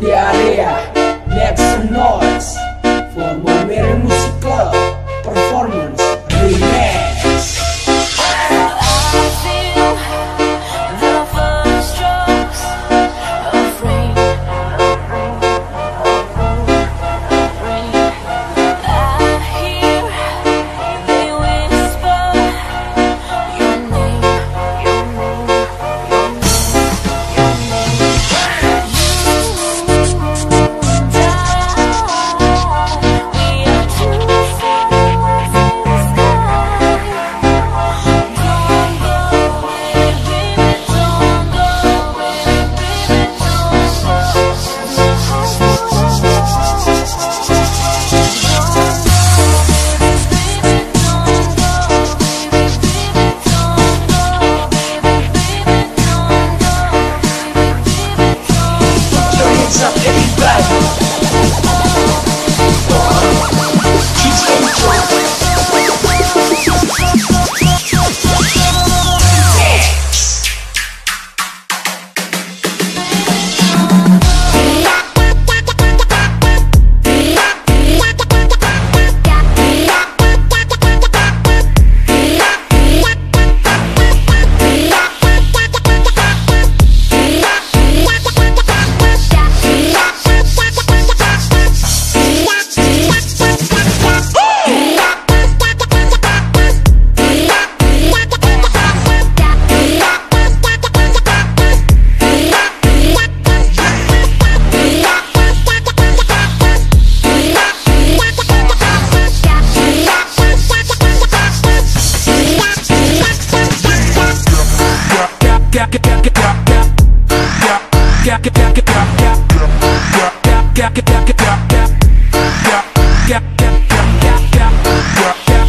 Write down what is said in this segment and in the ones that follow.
de areia.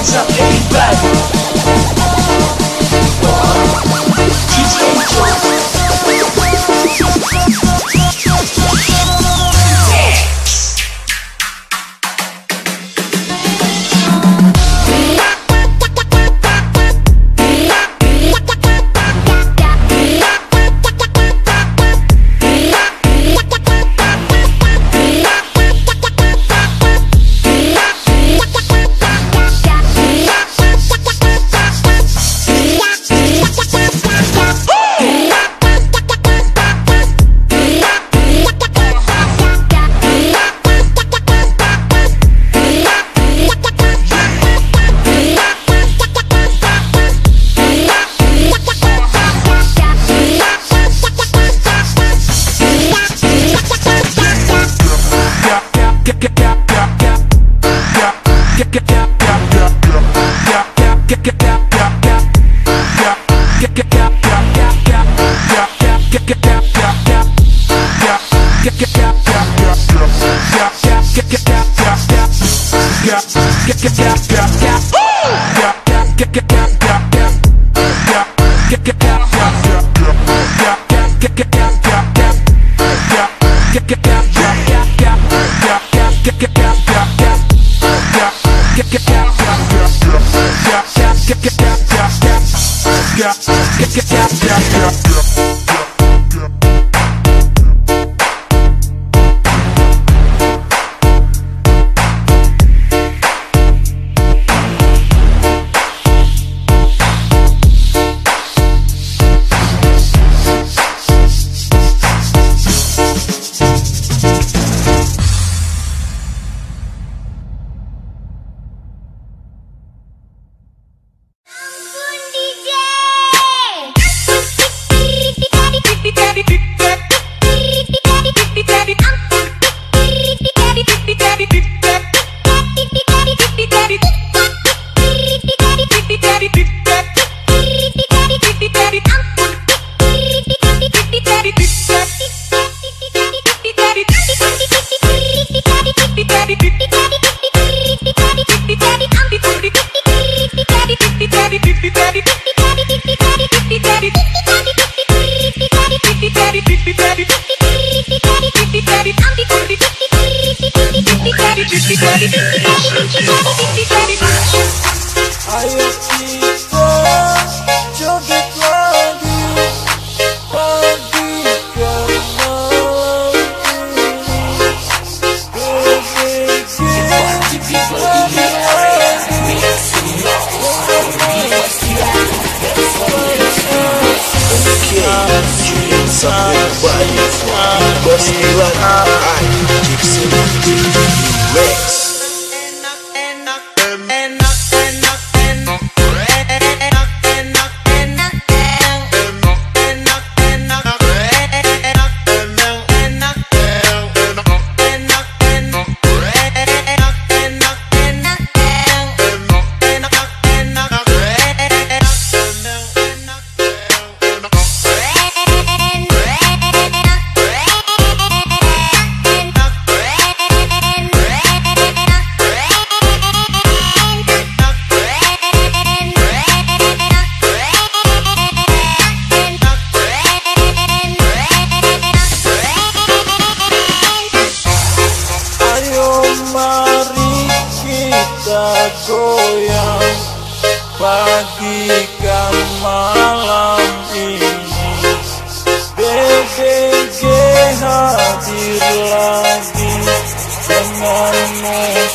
It's a payback. more and more.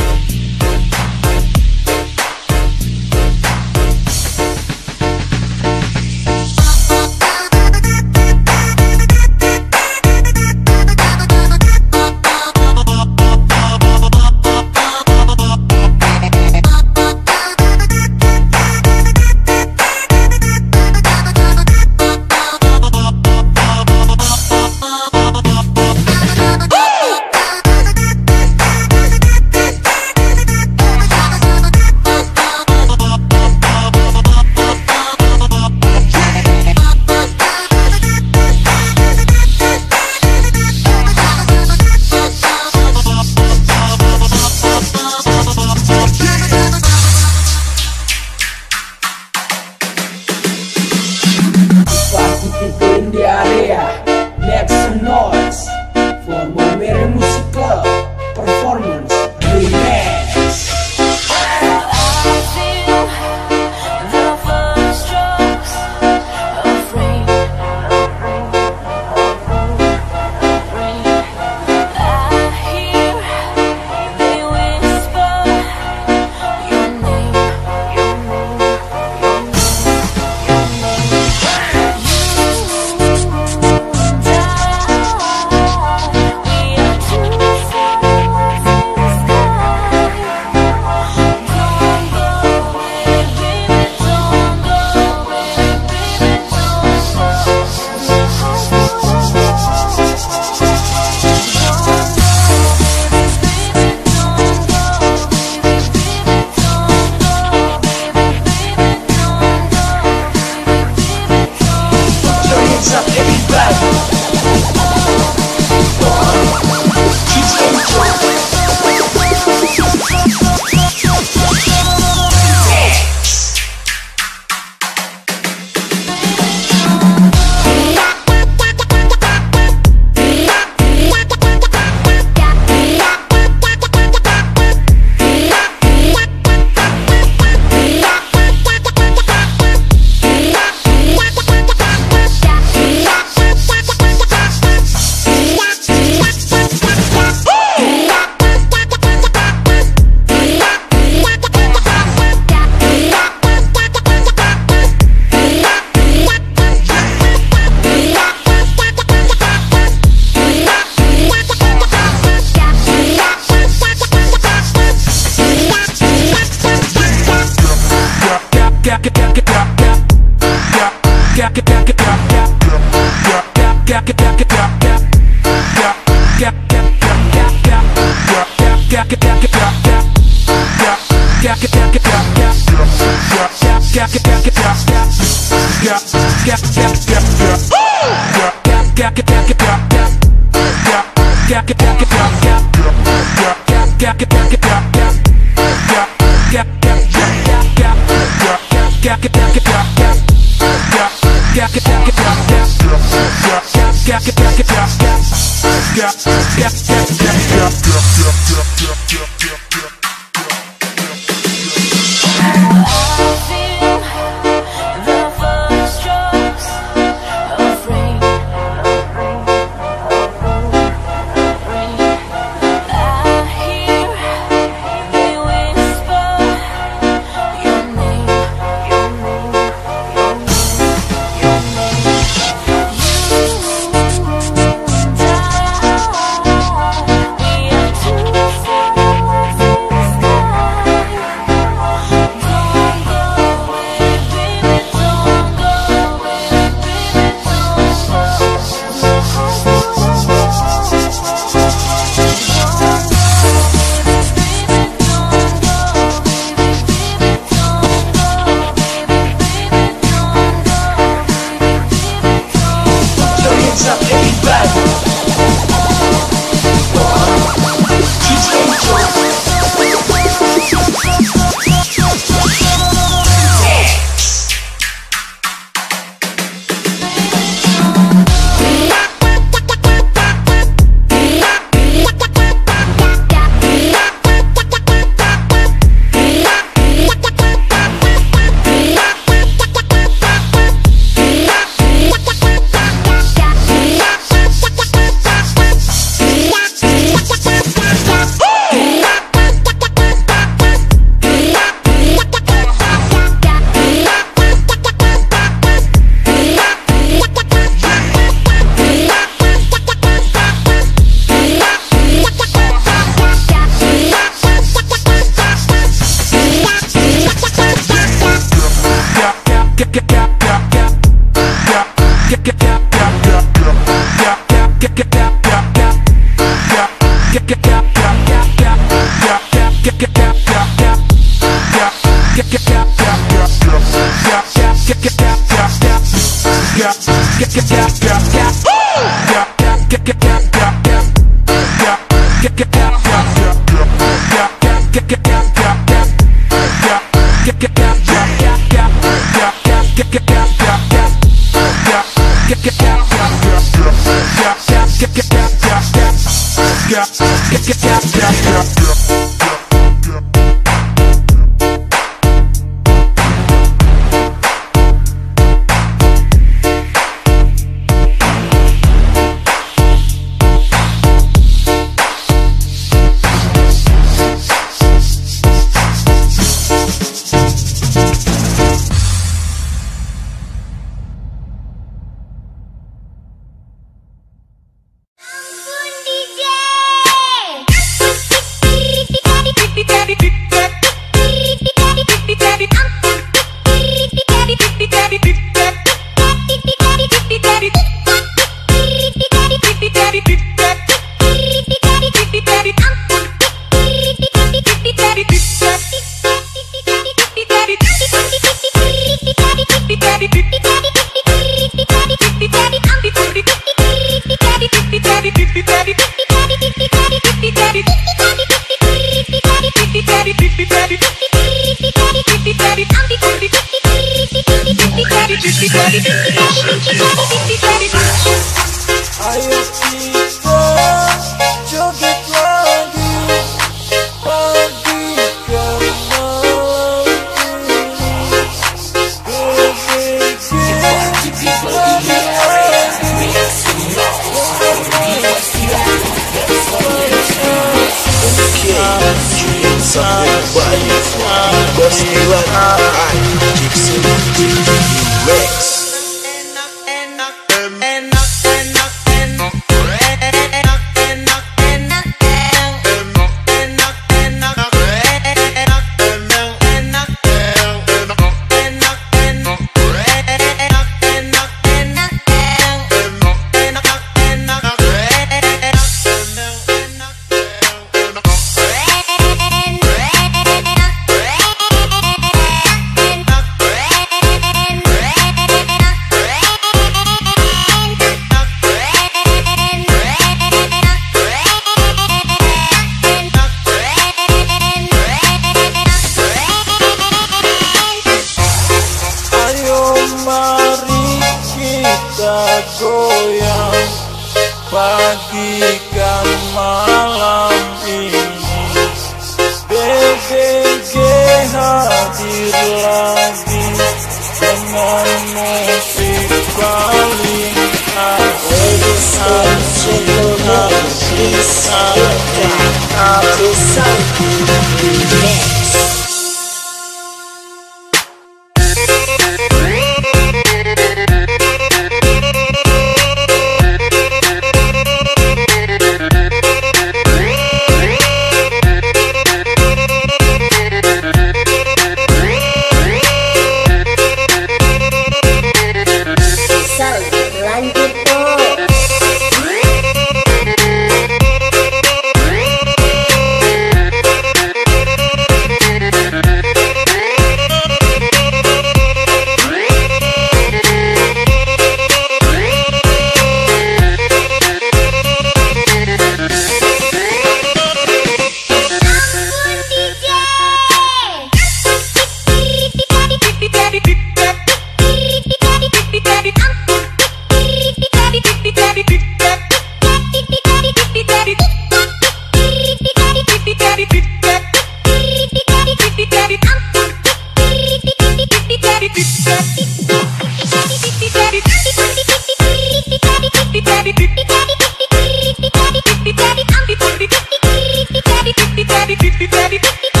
Baby. grabby,